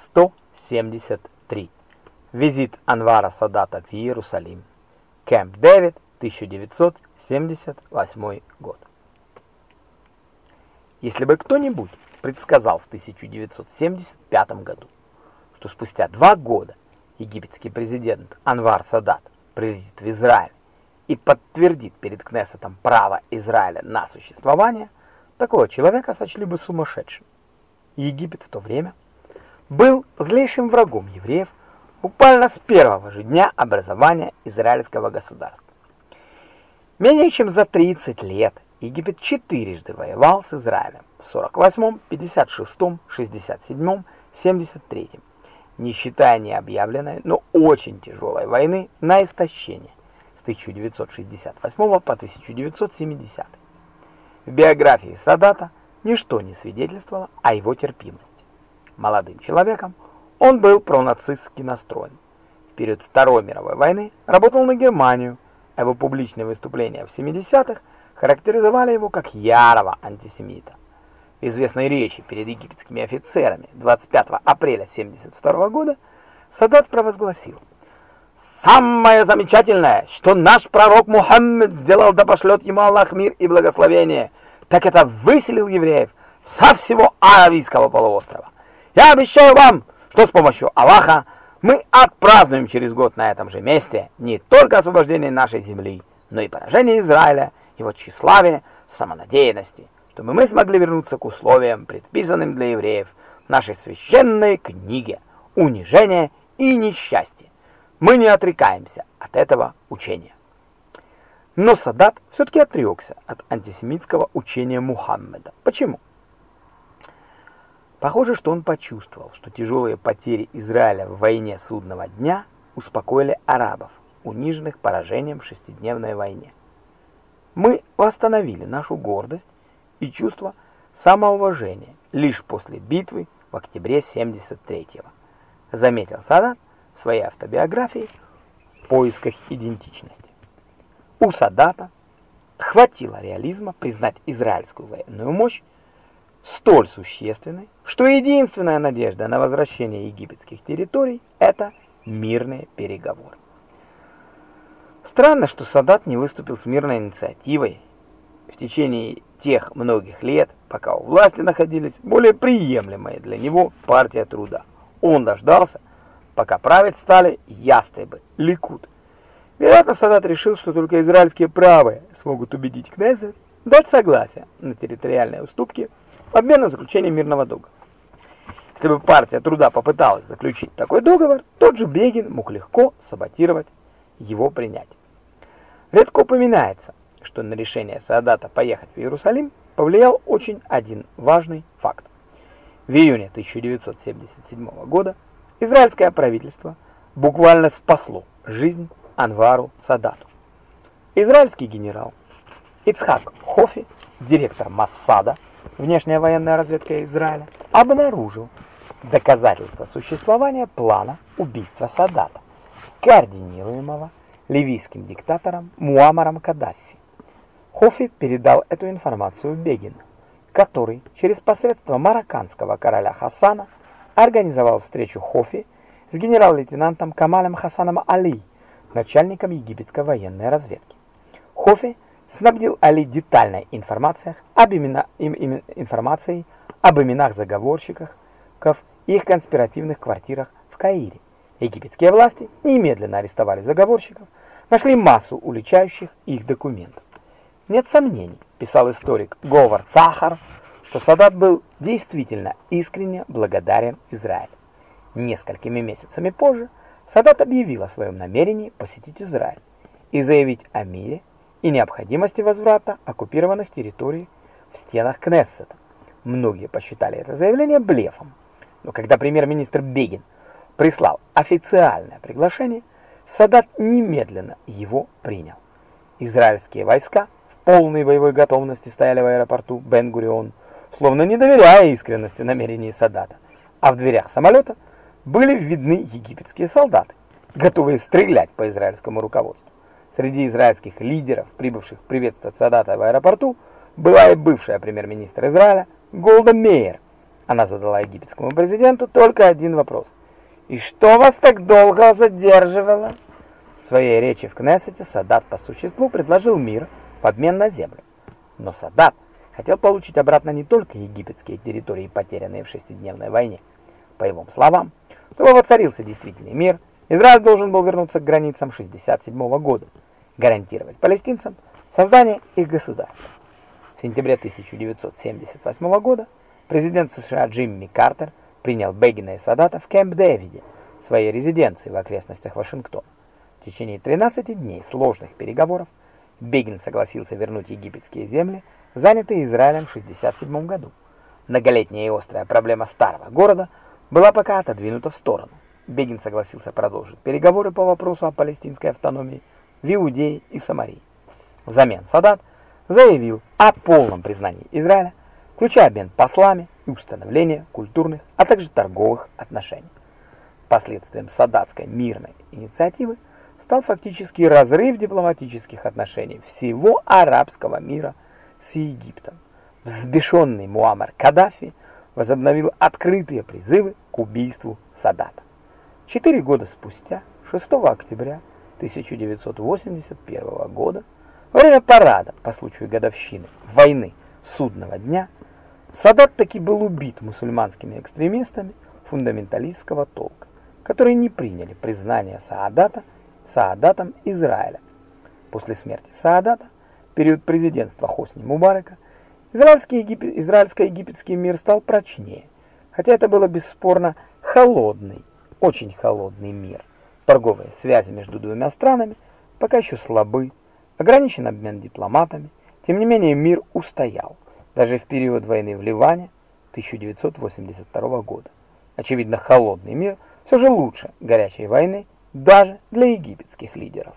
173. Визит Анвара Садата в Иерусалим. Кэмп Дэвид, 1978 год. Если бы кто-нибудь предсказал в 1975 году, что спустя два года египетский президент Анвар Садат прилетит в Израиль и подтвердит перед Кнессетом право Израиля на существование, такого человека сочли бы сумасшедшим. Египет в то время был злейшим врагом евреев буквально с первого же дня образования израильского государства. Менее чем за 30 лет Египет четырежды воевал с Израилем в 48-м, 56-м, 67-м, 73-м, не считая необъявленной, но очень тяжелой войны на истощение с 1968 по 1970. В биографии Садата ничто не свидетельствовало о его терпимости. Молодым человеком он был пронацистски настроен. В период Второй мировой войны работал на Германию, а его публичные выступления в 70-х характеризовали его как ярого антисемита. В известной речи перед египетскими офицерами 25 апреля 72 года Садат провозгласил «Самое замечательное, что наш пророк Мухаммед сделал, да пошлет ему Аллах мир и благословение, так это выселил евреев со всего Аравийского полуострова. Я обещаю вам, что с помощью Аллаха мы отпразднуем через год на этом же месте не только освобождение нашей земли, но и поражение Израиля, его тщеславия, самонадеянности, чтобы мы смогли вернуться к условиям, предписанным для евреев в нашей священной книге «Унижение и несчастье». Мы не отрекаемся от этого учения. Но Садат все-таки отрекся от антисемитского учения Мухаммеда. Почему? Похоже, что он почувствовал, что тяжелые потери Израиля в войне судного дня успокоили арабов, униженных поражением в шестидневной войне. Мы восстановили нашу гордость и чувство самоуважения лишь после битвы в октябре 73-го, заметил Садат в своей автобиографии в поисках идентичности. У Садата хватило реализма признать израильскую военную мощь столь существенной, что единственная надежда на возвращение египетских территорий – это мирные переговоры. Странно, что Садат не выступил с мирной инициативой в течение тех многих лет, пока у власти находились более приемлемые для него партия труда. Он дождался, пока править стали ястребы, Ликут. Вероятно, Садат решил, что только израильские правые смогут убедить Кнессет дать согласие на территориальные уступки в обмен на заключение мирного договора. Если бы партия труда попыталась заключить такой договор, тот же Бегин мог легко саботировать его принятие. Редко упоминается, что на решение Саадата поехать в Иерусалим повлиял очень один важный факт. В июне 1977 года израильское правительство буквально спасло жизнь Анвару Садату. Израильский генерал Ицхак Хофи, директор Массада, внешняя военная разведка Израиля, обнаружил доказательства существования плана убийства Садата, координируемого ливийским диктатором Муамаром Каддафи. Хофи передал эту информацию Бегину, который через посредство марокканского короля Хасана организовал встречу Хофи с генерал-лейтенантом Камалем Хасаном Али, начальником египетской военной разведки. Хофи снабдил Али детальной информацией об, имена, им, им, информацией об именах заговорщиков и их конспиративных квартирах в Каире. Египетские власти немедленно арестовали заговорщиков, нашли массу уличающих их документов. Нет сомнений, писал историк Говард Сахар, что Садат был действительно искренне благодарен Израилю. Несколькими месяцами позже Садат объявил о своем намерении посетить Израиль и заявить о мире и необходимости возврата оккупированных территорий в стенах Кнессета. Многие посчитали это заявление блефом, но когда премьер-министр Бегин прислал официальное приглашение, Садат немедленно его принял. Израильские войска в полной боевой готовности стояли в аэропорту Бен-Гурион, словно не доверяя искренности намерений Садата, а в дверях самолета были видны египетские солдаты, готовые стрелять по израильскому руководству. Среди израильских лидеров, прибывших приветствовать Садата в аэропорту, была и бывшая премьер-министр Израиля Голда Меир. Она задала египетскому президенту только один вопрос. «И что вас так долго задерживало?» В своей речи в Кнессете Садат по существу предложил мир в обмен на землю. Но Садат хотел получить обратно не только египетские территории, потерянные в шестидневной войне. По его словам, чтобы воцарился действительный мир, Израиль должен был вернуться к границам 67 года, гарантировать палестинцам создание их государства. В сентябре 1978 года президент США Джимми Картер принял Бегина и Садата в Кэмп-Дэвиде, своей резиденции в окрестностях Вашингтона. В течение 13 дней сложных переговоров Бегин согласился вернуть египетские земли, занятые Израилем в 67 году. Многолетняя и острая проблема старого города была пока отодвинута в сторону. Бегин согласился продолжить переговоры по вопросу о палестинской автономии в Иудее и Самарии. Взамен Садат заявил о полном признании Израиля, включая обмен послами и установление культурных, а также торговых отношений. Последствием садатской мирной инициативы стал фактически разрыв дипломатических отношений всего арабского мира с Египтом. Взбешенный Муаммар Каддафи возобновил открытые призывы к убийству Садата. Четыре года спустя, 6 октября 1981 года, во время парада по случаю годовщины войны Судного дня, Садат таки был убит мусульманскими экстремистами фундаменталистского толка, которые не приняли признание Саадата Саадатом Израиля. После смерти Саадата, период президентства Хосни Мубарака, израильско-египетский мир стал прочнее, хотя это было бесспорно холодный очень холодный мир. Торговые связи между двумя странами пока еще слабы, ограничен обмен дипломатами. Тем не менее, мир устоял, даже в период войны в Ливане 1982 года. Очевидно, холодный мир все же лучше горячей войны даже для египетских лидеров.